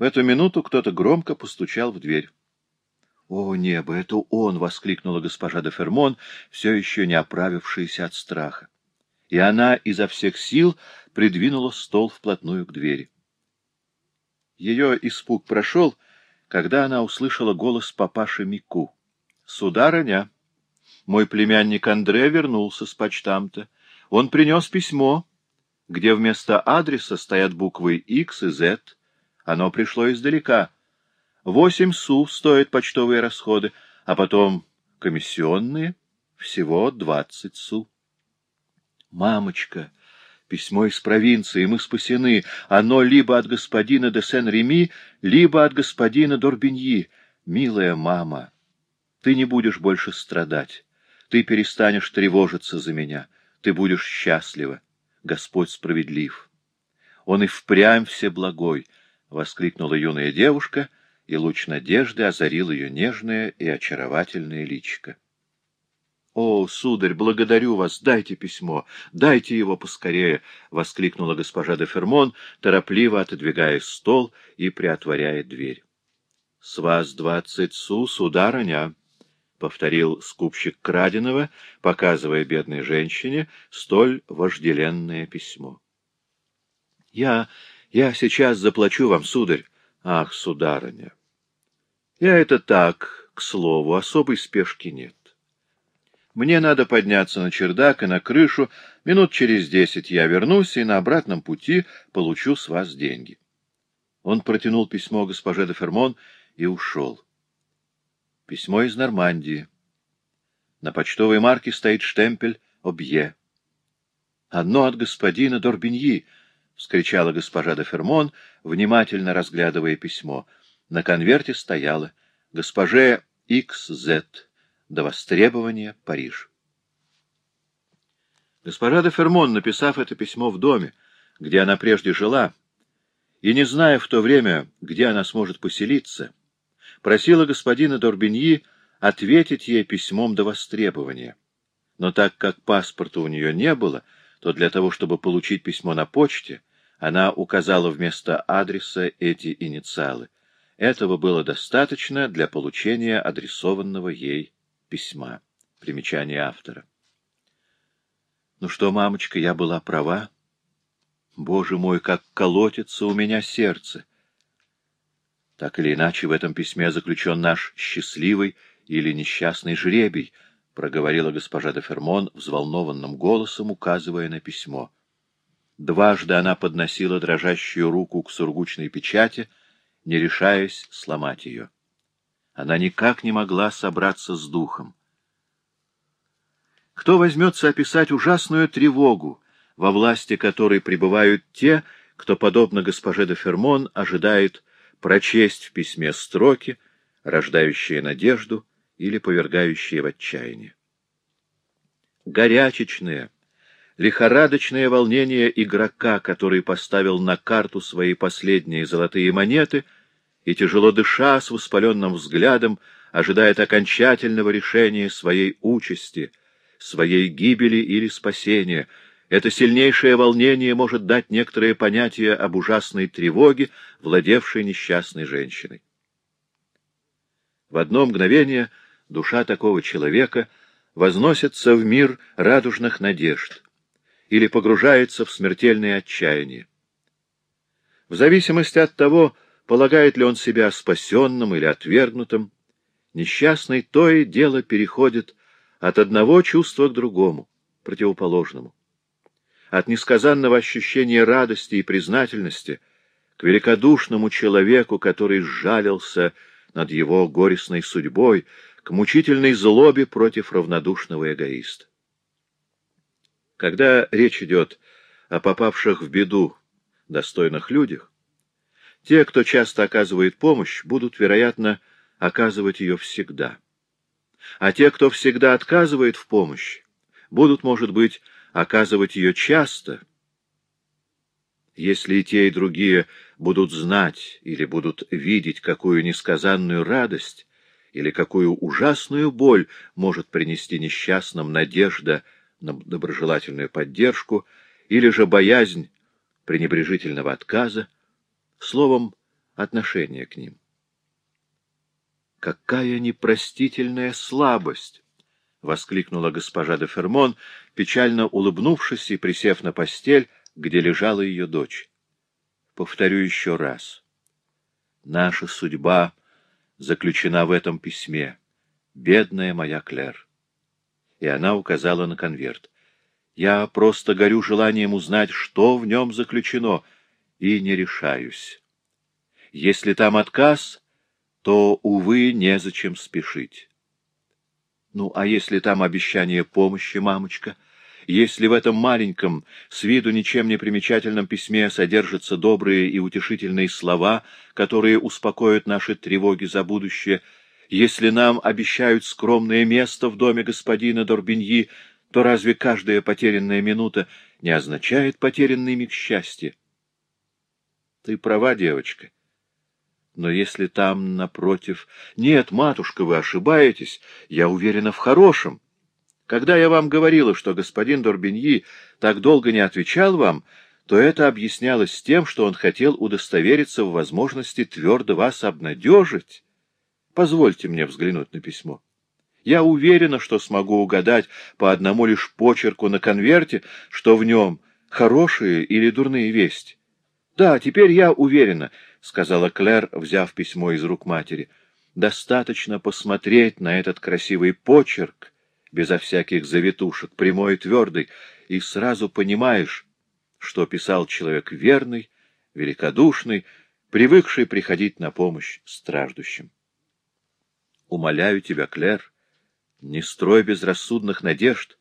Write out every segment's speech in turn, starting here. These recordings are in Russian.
В эту минуту кто-то громко постучал в дверь. «О, небо, это он!» — воскликнула госпожа де Фермон, все еще не оправившаяся от страха. И она изо всех сил придвинула стол вплотную к двери. Ее испуг прошел, когда она услышала голос папаши Мику. «Сударыня, мой племянник Андре вернулся с почтамта. Он принес письмо, где вместо адреса стоят буквы X и Z. Оно пришло издалека». Восемь су стоят почтовые расходы, а потом комиссионные всего двадцать су. Мамочка, письмо из провинции, мы спасены. Оно либо от господина де Сен-Реми, либо от господина Дорбиньи. Милая мама, ты не будешь больше страдать. Ты перестанешь тревожиться за меня. Ты будешь счастлива. Господь справедлив. Он и впрямь всеблагой, — воскликнула юная девушка — и луч надежды озарил ее нежное и очаровательное личико. — О, сударь, благодарю вас, дайте письмо, дайте его поскорее! — воскликнула госпожа де Фермон, торопливо отодвигая стол и приотворяя дверь. — С вас двадцать су, сударыня! — повторил скупщик краденого, показывая бедной женщине столь вожделенное письмо. — Я... я сейчас заплачу вам, сударь. Ах, сударыня! Я это так, к слову, особой спешки нет. Мне надо подняться на чердак и на крышу. Минут через десять я вернусь и на обратном пути получу с вас деньги. Он протянул письмо госпоже де Фермон и ушел. Письмо из Нормандии. На почтовой марке стоит штемпель «Обье». «Одно от господина Дорбиньи!» — вскричала госпожа де Фермон, внимательно разглядывая письмо — на конверте стояло «Госпоже XZ. До востребования Париж». Госпожа де Фермон, написав это письмо в доме, где она прежде жила, и не зная в то время, где она сможет поселиться, просила господина Дорбиньи ответить ей письмом до востребования. Но так как паспорта у нее не было, то для того, чтобы получить письмо на почте, она указала вместо адреса эти инициалы — этого было достаточно для получения адресованного ей письма. Примечание автора. Ну что, мамочка, я была права? Боже мой, как колотится у меня сердце! Так или иначе, в этом письме заключен наш счастливый или несчастный жребий, проговорила госпожа де Фермон взволнованным голосом, указывая на письмо. Дважды она подносила дрожащую руку к сургучной печати — не решаясь сломать ее. Она никак не могла собраться с духом. Кто возьмется описать ужасную тревогу, во власти которой пребывают те, кто, подобно госпоже де Фермон, ожидает прочесть в письме строки, рождающие надежду или повергающие в отчаяние. Горячечные, лихорадочное волнение игрока, который поставил на карту свои последние золотые монеты и, тяжело дыша, с воспаленным взглядом, ожидает окончательного решения своей участи, своей гибели или спасения. Это сильнейшее волнение может дать некоторое понятие об ужасной тревоге, владевшей несчастной женщиной. В одно мгновение душа такого человека возносится в мир радужных надежд — или погружается в смертельное отчаяние. В зависимости от того, полагает ли он себя спасенным или отвергнутым, несчастный то и дело переходит от одного чувства к другому, противоположному. От несказанного ощущения радости и признательности к великодушному человеку, который сжалился над его горестной судьбой, к мучительной злобе против равнодушного эгоиста. Когда речь идет о попавших в беду достойных людях, те, кто часто оказывает помощь, будут, вероятно, оказывать ее всегда. А те, кто всегда отказывает в помощи, будут, может быть, оказывать ее часто. Если и те, и другие будут знать или будут видеть, какую несказанную радость или какую ужасную боль может принести несчастным надежда на доброжелательную поддержку или же боязнь пренебрежительного отказа, словом, отношение к ним. «Какая непростительная слабость!» — воскликнула госпожа де Фермон, печально улыбнувшись и присев на постель, где лежала ее дочь. «Повторю еще раз. Наша судьба заключена в этом письме. Бедная моя Клэр!» И она указала на конверт. «Я просто горю желанием узнать, что в нем заключено, и не решаюсь. Если там отказ, то, увы, незачем спешить». Ну, а если там обещание помощи, мамочка? Если в этом маленьком, с виду ничем не примечательном письме содержатся добрые и утешительные слова, которые успокоят наши тревоги за будущее, если нам обещают скромное место в доме господина Дорбиньи, то разве каждая потерянная минута не означает потерянный миг счастья? Ты права, девочка. Но если там, напротив... Нет, матушка, вы ошибаетесь. Я уверена в хорошем. Когда я вам говорила, что господин Дорбиньи так долго не отвечал вам, то это объяснялось тем, что он хотел удостовериться в возможности твердо вас обнадежить. Позвольте мне взглянуть на письмо. Я уверена, что смогу угадать по одному лишь почерку на конверте, что в нем хорошие или дурные вести. Да, теперь я уверена, — сказала Клэр, взяв письмо из рук матери. Достаточно посмотреть на этот красивый почерк, безо всяких завитушек, прямой и твердый, и сразу понимаешь, что писал человек верный, великодушный, привыкший приходить на помощь страждущим. Умоляю тебя, Клэр, не строй безрассудных надежд,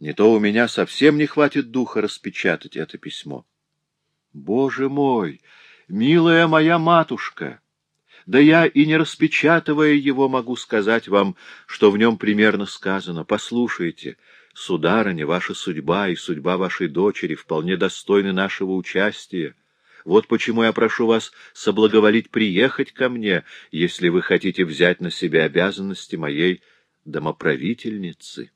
не то у меня совсем не хватит духа распечатать это письмо. Боже мой! Милая моя матушка! Да я и не распечатывая его могу сказать вам, что в нем примерно сказано. Послушайте, сударыня, ваша судьба и судьба вашей дочери вполне достойны нашего участия. Вот почему я прошу вас соблаговолить приехать ко мне, если вы хотите взять на себя обязанности моей домоправительницы.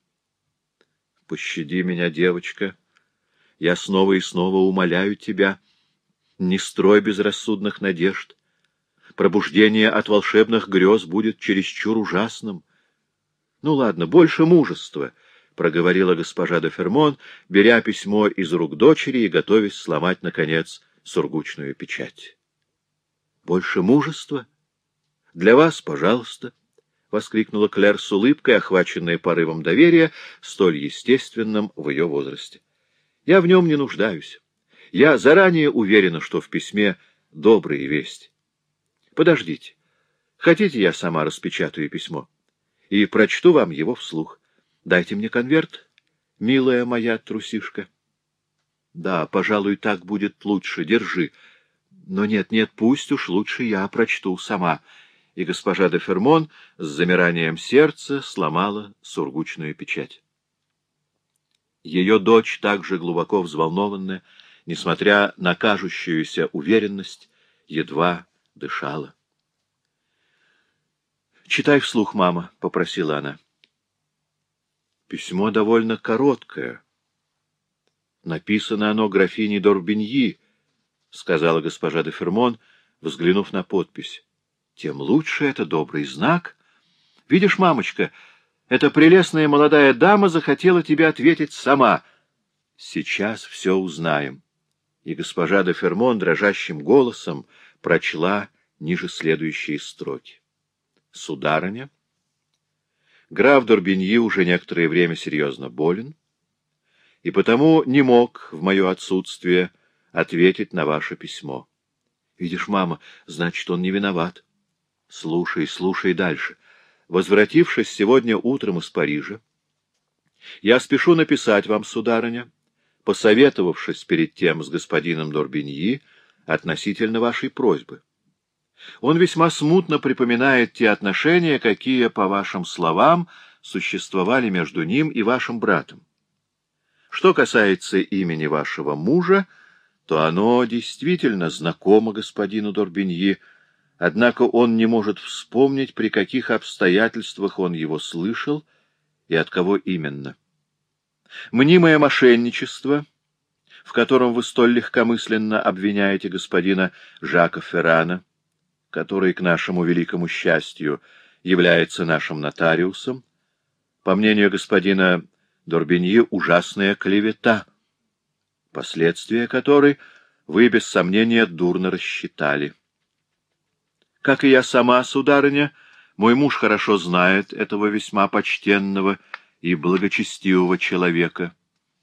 Пощади меня, девочка. Я снова и снова умоляю тебя — не строй безрассудных надежд. Пробуждение от волшебных грез будет чересчур ужасным. — Ну ладно, больше мужества, — проговорила госпожа де Фермон, беря письмо из рук дочери и готовясь сломать, наконец, сургучную печать. — Больше мужества? Для вас, пожалуйста, — воскликнула Клэр с улыбкой, охваченная порывом доверия, столь естественным в ее возрасте. — Я в нем не нуждаюсь. Я заранее уверена, что в письме добрые вести. Подождите. Хотите, я сама распечатаю письмо и прочту вам его вслух. Дайте мне конверт, милая моя трусишка. Да, пожалуй, так будет лучше. Держи. Но нет-нет, пусть уж лучше я прочту сама. И госпожа де Фермон с замиранием сердца сломала сургучную печать. Ее дочь, также глубоко взволнованная, несмотря на кажущуюся уверенность, едва дышала. «Читай вслух, мама», — попросила она. Письмо довольно короткое. Написано оно графиней Дорбиньи, — сказала госпожа де Фермон, взглянув на подпись. Тем лучше это добрый знак. Видишь, мамочка, эта прелестная молодая дама захотела тебе ответить сама. Сейчас все узнаем и госпожа де Фермон дрожащим голосом прочла ниже следующие строки. «Сударыня, граф Дорбиньи уже некоторое время серьезно болен, и потому не мог в мое отсутствие ответить на ваше письмо. Видишь, мама, значит, он не виноват. Слушай, слушай дальше. Возвратившись сегодня утром из Парижа, я спешу написать вам, сударыня, посоветовавшись перед тем с господином Дорбиньи относительно вашей просьбы. Он весьма смутно припоминает те отношения, какие, по вашим словам, существовали между ним и вашим братом. Что касается имени вашего мужа, то оно действительно знакомо господину Дорбиньи, однако он не может вспомнить, при каких обстоятельствах он его слышал и от кого именно. Мнимое мошенничество, в котором вы столь легкомысленно обвиняете господина Жака Феррана, который, к нашему великому счастью, является нашим нотариусом, по мнению господина Дорбиньи, ужасная клевета, последствия которой вы, без сомнения, дурно рассчитали. Как и я сама, сударыня, мой муж хорошо знает этого весьма почтенного и благочестивого человека,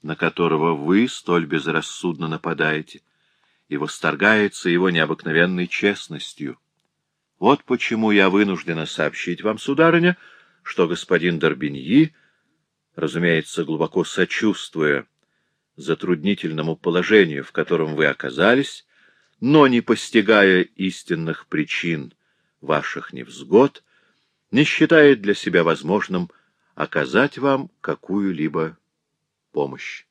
на которого вы столь безрассудно нападаете, и восторгается его необыкновенной честностью. Вот почему я вынуждена сообщить вам, сударыня, что господин Дорбиньи, разумеется, глубоко сочувствуя затруднительному положению, в котором вы оказались, но не постигая истинных причин ваших невзгод, не считает для себя возможным оказать вам какую-либо помощь.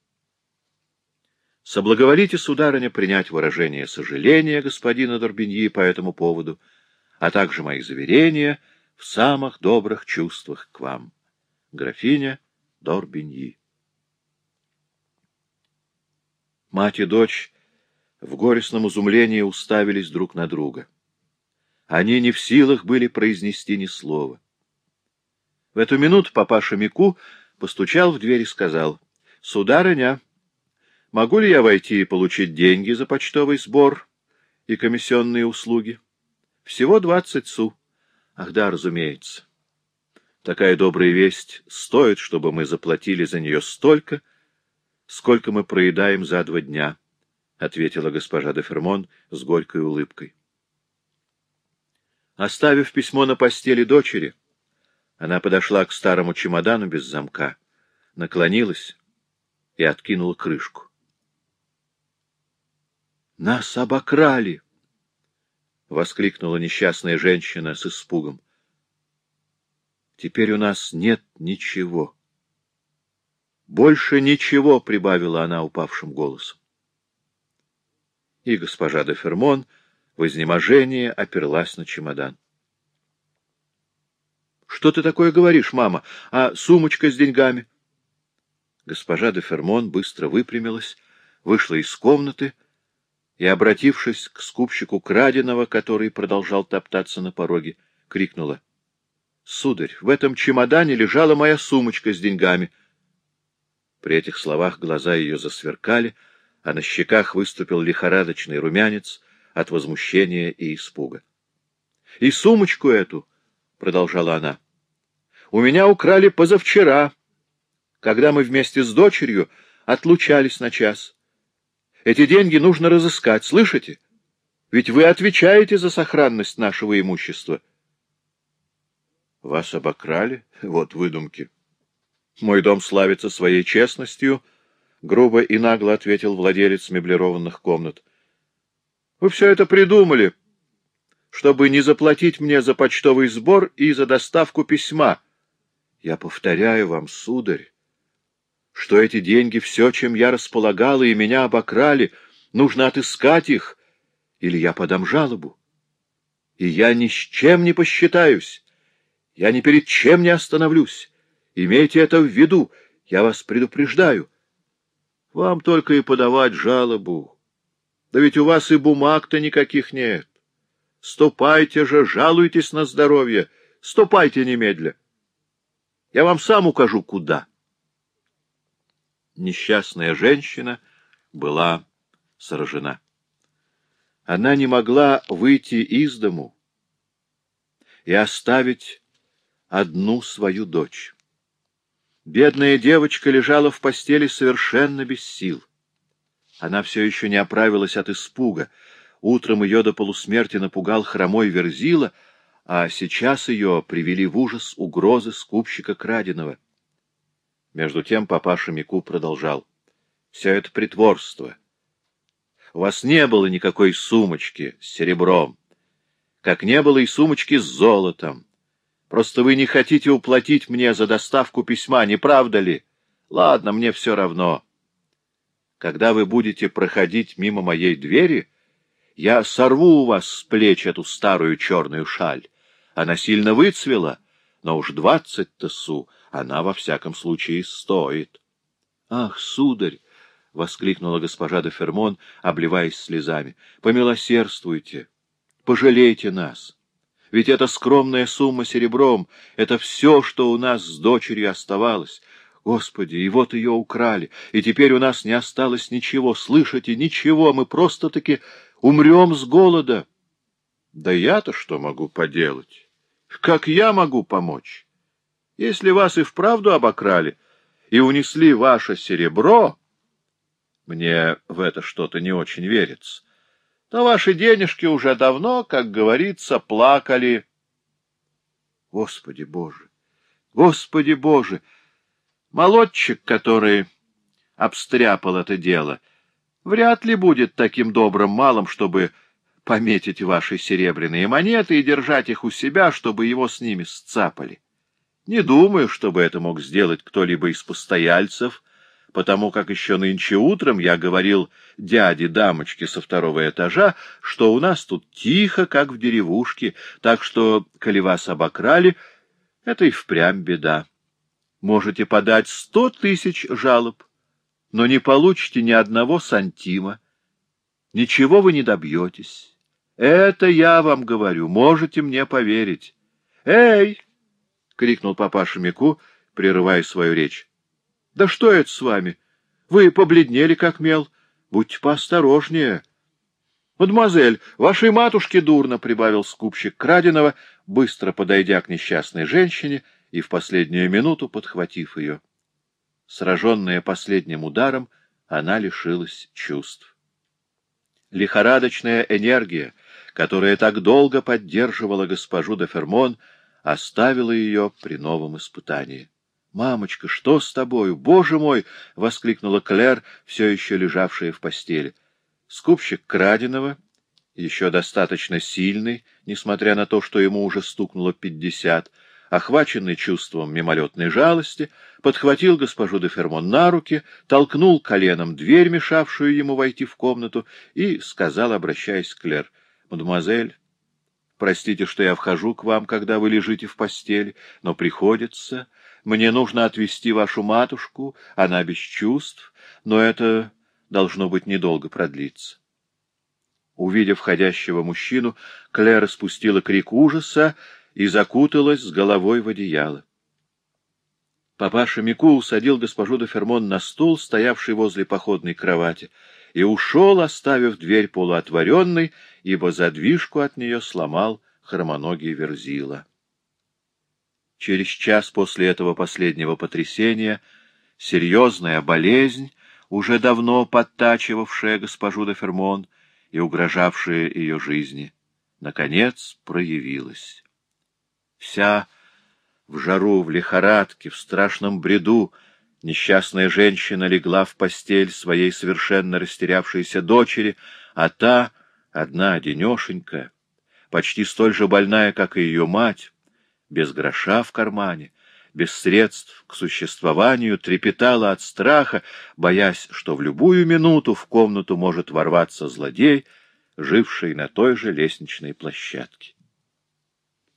Соблаговолите, сударыня, принять выражение сожаления господина Дорбиньи по этому поводу, а также мои заверения в самых добрых чувствах к вам. Графиня Дорбиньи. Мать и дочь в горестном изумлении уставились друг на друга. Они не в силах были произнести ни слова. В эту минуту папаша Мику постучал в дверь и сказал, — Сударыня, могу ли я войти и получить деньги за почтовый сбор и комиссионные услуги? Всего двадцать су. Ах да, разумеется. Такая добрая весть стоит, чтобы мы заплатили за нее столько, сколько мы проедаем за два дня, — ответила госпожа де Фермон с горькой улыбкой. Оставив письмо на постели дочери, она подошла к старому чемодану без замка, наклонилась и откинула крышку. «Нас обокрали!» — воскликнула несчастная женщина с испугом. «Теперь у нас нет ничего». «Больше ничего!» — прибавила она упавшим голосом. И госпожа де Фермон в изнеможении оперлась на чемодан. «Что ты такое говоришь, мама? А сумочка с деньгами?» Госпожа де Фермон быстро выпрямилась, вышла из комнаты и, обратившись к скупщику краденого, который продолжал топтаться на пороге, крикнула. — Сударь, в этом чемодане лежала моя сумочка с деньгами. При этих словах глаза ее засверкали, а на щеках выступил лихорадочный румянец от возмущения и испуга. — И сумочку эту, — продолжала она, — у меня украли позавчера, когда мы вместе с дочерью отлучались на час. Эти деньги нужно разыскать, слышите? Ведь вы отвечаете за сохранность нашего имущества. — Вас обокрали? Вот выдумки. — мой дом славится своей честностью, — грубо и нагло ответил владелец меблированных комнат. — Вы все это придумали, чтобы не заплатить мне за почтовый сбор и за доставку письма. Я повторяю вам, сударь, что эти деньги — все, чем я располагала, и меня обокрали. Нужно отыскать их, или я подам жалобу. И я ни с чем не посчитаюсь, я ни перед чем не остановлюсь. Имейте это в виду, я вас предупреждаю. Вам только и подавать жалобу. Да ведь у вас и бумаг-то никаких нет. Ступайте же, жалуйтесь на здоровье, ступайте немедля. Я вам сам укажу, куда. Несчастная женщина была сражена. Она не могла выйти из дому и оставить одну свою дочь. Бедная девочка лежала в постели совершенно без сил. Она все еще не оправилась от испуга. Утром ее до полусмерти напугал хромой верзила, а сейчас ее привели в ужас угрозы скупщика краденого. Между тем папаша Мику продолжал. — Все это притворство. У вас не было никакой сумочки с серебром, как не было и сумочки с золотом. Просто вы не хотите уплатить мне за доставку письма, не правда ли? Ладно, мне все равно. Когда вы будете проходить мимо моей двери, я сорву у вас с плеч эту старую черную шаль. Она сильно выцвела, но уж двадцать тесу она во всяком случае стоит. — Ах, сударь! — воскликнула госпожа де Фермон, обливаясь слезами. — Помилосердствуйте! Пожалейте нас. Ведь эта скромная сумма серебром — это все, что у нас с дочерью оставалось. Господи, и вот ее украли, и теперь у нас не осталось ничего, слышите, ничего, мы просто-таки умрем с голода. Да я-то что могу поделать? Как я могу помочь? Если вас и вправду обокрали и унесли ваше серебро, мне в это что-то не очень верится, то ваши денежки уже давно, как говорится, плакали. Господи Боже! Господи Боже! Молодчик, который обстряпал это дело, вряд ли будет таким добрым малым, чтобы пометить ваши серебряные монеты и держать их у себя, чтобы его с ними сцапали. Не думаю, чтобы это мог сделать кто-либо из постояльцев, потому как еще нынче утром я говорил дяде дамочке со второго этажа, что у нас тут тихо, как в деревушке, так что, коли вас обокрали, это и впрямь беда. Можете подать сто тысяч жалоб, но не получите ни одного сантима. Ничего вы не добьетесь. Это я вам говорю, можете мне поверить. «Эй!» — крикнул папаша Мику, прерывая свою речь. «Да что это с вами? Вы побледнели, как мел. Будьте поосторожнее». «Мадемуазель, вашей матушке дурно», — прибавил скупщик краденого, быстро подойдя к несчастной женщине и в последнюю минуту подхватив ее. Сраженная последним ударом, она лишилась чувств. Лихорадочная энергия, которая так долго поддерживала госпожу де Фермон, оставила ее при новом испытании. «Мамочка, что с тобою? Боже мой!» — воскликнула Клэр, все еще лежавшая в постели. Скупщик краденого, еще достаточно сильный, несмотря на то, что ему уже стукнуло пятьдесят, охваченный чувством мимолетной жалости, подхватил госпожу де Фермон на руки, толкнул коленом дверь, мешавшую ему войти в комнату, и сказал, обращаясь к Клэр, «Мадемуазель, простите, что я вхожу к вам, когда вы лежите в постели, но приходится. Мне нужно отвезти вашу матушку, она без чувств, но это должно быть недолго продлиться». Увидев входящего мужчину, Клэр спустила крик ужаса, и закуталась с головой в одеяло. Папаша Мику усадил госпожу де Фермон на стул, стоявший возле походной кровати, и ушел, оставив дверь полуотворенной, ибо задвижку от нее сломал хромоногий верзила. Через час после этого последнего потрясения серьезная болезнь, уже давно подтачивавшая госпожу де Фермон и угрожавшая ее жизни, наконец проявилась. Вся в жару, в лихорадке, в страшном бреду, несчастная женщина легла в постель своей совершенно растерявшейся дочери, а та, одна одинешенькая, почти столь же больная, как и ее мать, без гроша в кармане, без средств к существованию, трепетала от страха, боясь, что в любую минуту в комнату может ворваться злодей, живший на той же лестничной площадке.